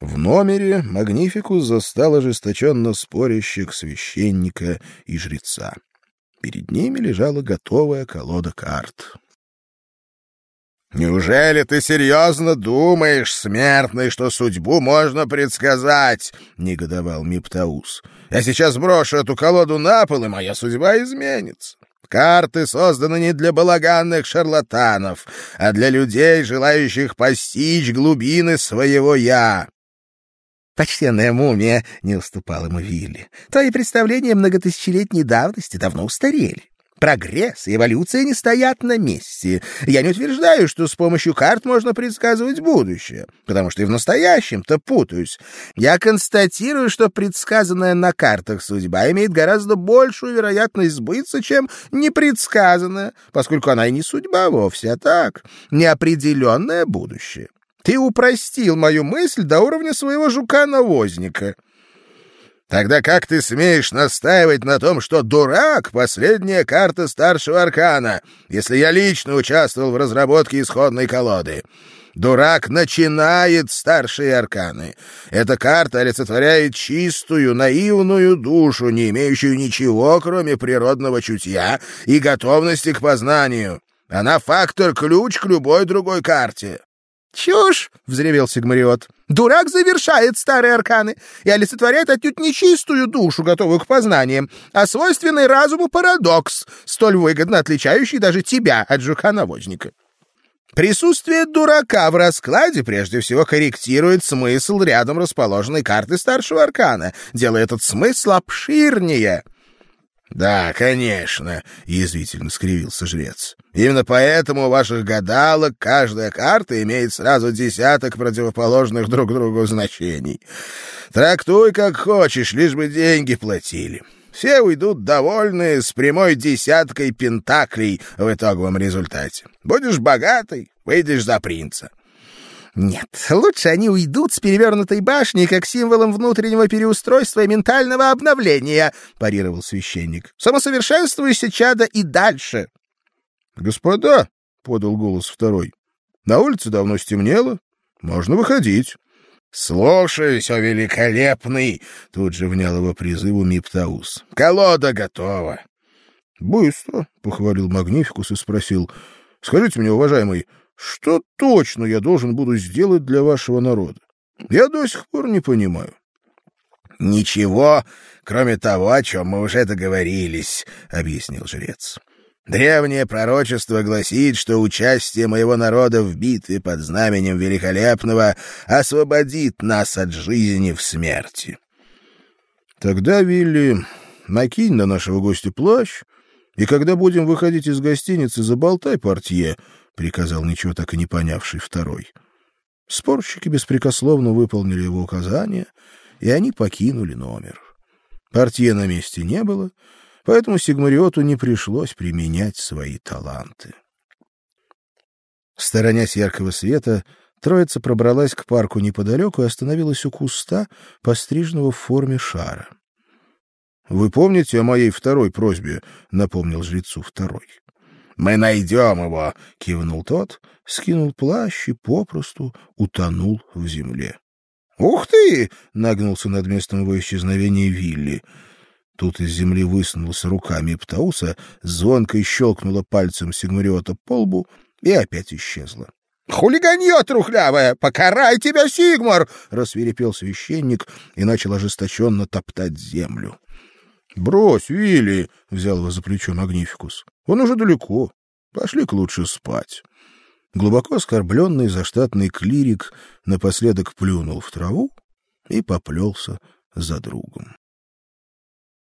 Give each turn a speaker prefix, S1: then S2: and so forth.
S1: В номере Магнификус застал ожесточенно спорящих священника и жреца. Перед ними лежала готовая колода карт.
S2: «Неужели ты серьезно думаешь, смертный, что судьбу можно предсказать?» — негодовал Миптаус. «Я сейчас брошу эту колоду на пол, и моя судьба изменится. Карты созданы не для балаганных шарлатанов, а для людей, желающих постичь глубины своего «я».
S3: «Почтенная мумия», — не уступал ему Вилли, — «твои представления многотысячелетней давности давно устарели. Прогресс и эволюция не стоят на месте. Я не утверждаю, что с помощью карт можно предсказывать будущее, потому что и в настоящем-то путаюсь. Я констатирую, что предсказанная на картах судьба имеет гораздо большую вероятность сбыться, чем непредсказанная, поскольку она и не судьба вовсе, а так, неопределенное будущее. Ты упростил мою мысль до уровня своего жука-навозника.
S2: Тогда как ты смеешь настаивать на том, что дурак — последняя карта старшего аркана, если я лично участвовал в разработке исходной колоды? Дурак начинает старшие арканы. Эта карта олицетворяет чистую, наивную душу, не имеющую ничего, кроме природного чутья и готовности к познанию. Она фактор-ключ к любой другой карте.
S3: «Чушь!» — взревел Сигмариот. «Дурак завершает старые арканы и олицетворяет отнюдь нечистую душу, готовую к познаниям, а свойственный разуму парадокс, столь выгодно отличающий даже тебя от жука-навозника. Присутствие дурака в раскладе прежде всего корректирует смысл рядом расположенной карты старшего аркана, делая этот смысл обширнее».
S2: «Да, конечно», — язвительно скривился жрец. «Именно поэтому у ваших гадалок каждая карта имеет сразу десяток противоположных друг другу значений. Трактуй как хочешь, лишь бы деньги платили. Все уйдут довольные с прямой десяткой пентаклей в итоговом результате. Будешь богатый, выйдешь за принца».
S3: Нет, лучше они уйдут с перевернутой башни как символом внутреннего переустройства и ментального обновления, парировал священник. Самосовершенствуйся, чада, и дальше.
S1: Господа, подал голос второй. На улице давно стемнело, можно выходить.
S2: «Слушаюсь, о великолепный!» — тут же внял его призыву Миптаус. «Колода готова!»
S1: «Быстро!» — похвалил Магнификус и спросил. «Скажите мне, уважаемый, что точно я должен буду сделать для вашего народа? Я до сих пор не понимаю.
S2: — Ничего, кроме того, о чем мы уже договорились, — объяснил жрец. Древнее пророчество гласит, что участие моего народа в битве под знаменем Великолепного освободит нас от жизни в смерти.
S1: Тогда, Вилли, накинь на нашего гостя плащ, и когда будем выходить из гостиницы, заболтай портье, — приказал ничего так и не понявший второй. Спорщики беспрекословно выполнили его указания, и они покинули номер. Портье на месте не было, поэтому Сигмариоту не пришлось применять свои таланты. Сторонясь яркого света, троица пробралась к парку неподалеку и остановилась у куста, постриженного в форме шара. — Вы помните о моей второй просьбе? — напомнил жрецу второй.
S2: Мы найдем его, —
S1: кивнул тот, скинул плащ и попросту утонул в земле. — Ух ты! — нагнулся над местом его исчезновения Вилли. Тут из земли высунулась руками Птауса, звонко щелкнула пальцем Сигмариота по лбу и опять исчезла.
S3: — Хулиганье трухлявое! Покарай тебя, Сигмар! — рассверепел священник и начал ожесточенно топтать землю.
S1: — Брось, Вилли! — взял его за плечо Магнификус. — Он уже далеко. Пошли-ка лучше спать. Глубоко оскорбленный заштатный клирик напоследок плюнул в траву и поплелся за другом.